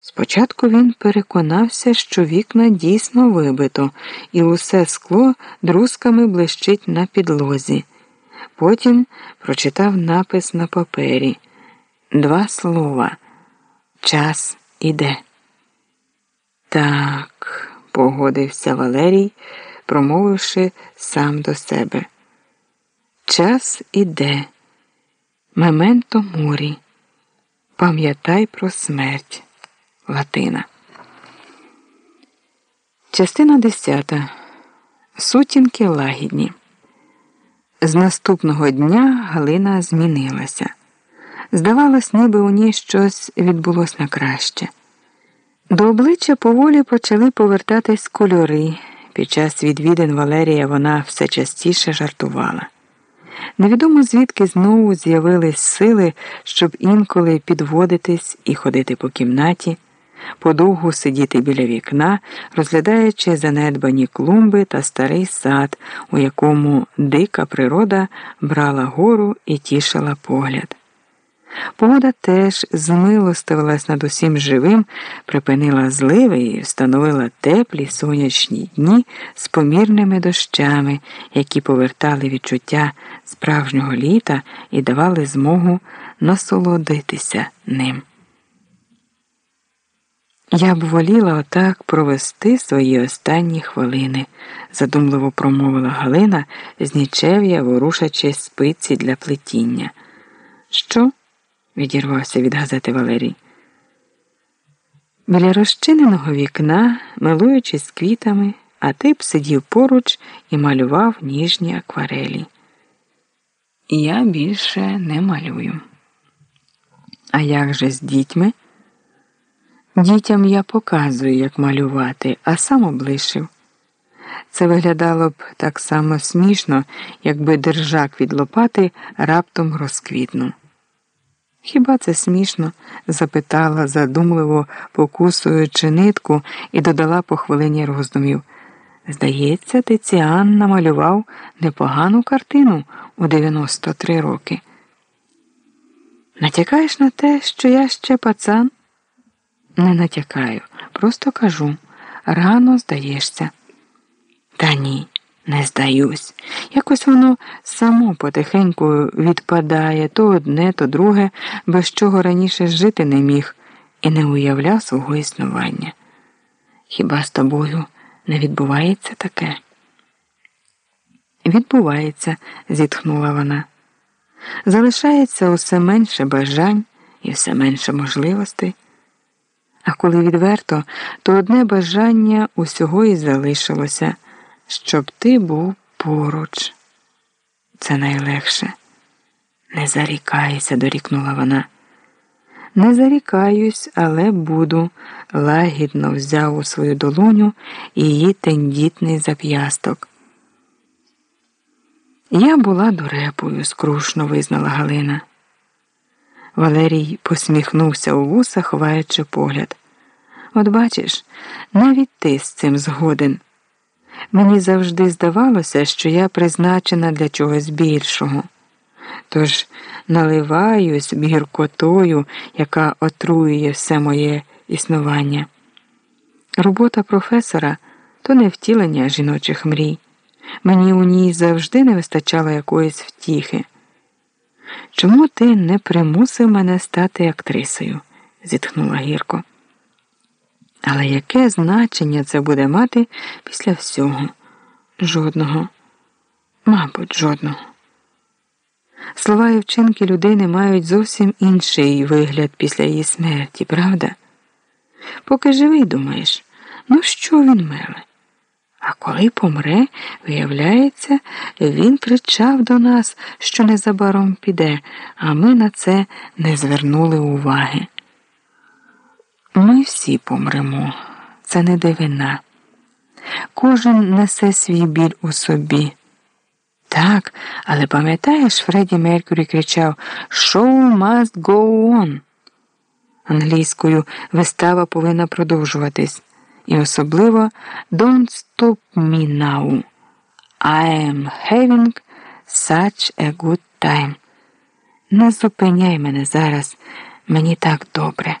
Спочатку він переконався, що вікна дійсно вибито, і усе скло друзками блищить на підлозі. Потім прочитав напис на папері два слова. Час іде. Так, погодився Валерій, промовивши сам до себе. Час іде. Мементо морі. Пам'ятай про смерть. Латина. Частина 10. Сутінки лагідні. З наступного дня Галина змінилася. Здавалось, ніби у ній щось відбулося на краще. До обличчя поволі почали повертатись кольори. Під час відвідин Валерія вона все частіше жартувала. Невідомо звідки знову з'явились сили, щоб інколи підводитись і ходити по кімнаті подовгу сидіти біля вікна, розглядаючи занедбані клумби та старий сад, у якому дика природа брала гору і тішила погляд. Погода теж змилостивилась над усім живим, припинила зливи і встановила теплі сонячні дні з помірними дощами, які повертали відчуття справжнього літа і давали змогу насолодитися ним. Я б воліла отак провести свої останні хвилини, задумливо промовила Галина з нічев'я, ворушачи спиці для плетіння. Що? відірвався від газети Валерій. Біля розчиненого вікна, милуючись квітами, а тип сидів поруч і малював ніжні акварелі. Я більше не малюю. А як же з дітьми? Дітям я показую, як малювати, а сам облишив. Це виглядало б так само смішно, якби держак від лопати раптом розквітнув. Хіба це смішно? запитала, задумливо покусуючи нитку, і додала по хвилині роздумів. Здається, Тиціан намалював непогану картину у 93 роки. Натякаєш на те, що я ще пацан? Не натякаю, просто кажу рано здаєшся. Та ні, не здаюсь. Якось воно само потихеньку відпадає то одне, то друге, без чого раніше жити не міг і не уявляв свого існування. Хіба з тобою не відбувається таке? Відбувається, зітхнула вона. Залишається усе менше бажань і все менше можливостей. А коли відверто, то одне бажання усього і залишилося, щоб ти був поруч. Це найлегше. Не зарікайся, дорікнула вона. Не зарікаюсь, але буду, лагідно взяв у свою долоню її тендітний зап'ясток. Я була дурепою, скрушно визнала Галина. Валерій посміхнувся у вуса, ховаючи погляд. От бачиш, навіть ти з цим згоден. Мені завжди здавалося, що я призначена для чогось більшого. Тож наливаюсь гіркотою, яка отруює все моє існування. Робота професора то не втілення жіночих мрій. Мені у ній завжди не вистачало якоїсь втіхи. Чому ти не примусив мене стати актрисою? зітхнула гірко. Але яке значення це буде мати після всього? Жодного, мабуть, жодного. Слова і вчинки людини мають зовсім інший вигляд після її смерті, правда? Поки живий думаєш, ну що він меле? А коли помре, виявляється, він кричав до нас, що незабаром піде, а ми на це не звернули уваги. Ми всі помремо, це не дивина. Кожен несе свій біль у собі. Так, але пам'ятаєш, Фредді Меркюрі кричав Show must go on. Англійською вистава повинна продовжуватись. І особливо Don't stop me now. I am having such a good time. Не зупиняй мене зараз, мені так добре.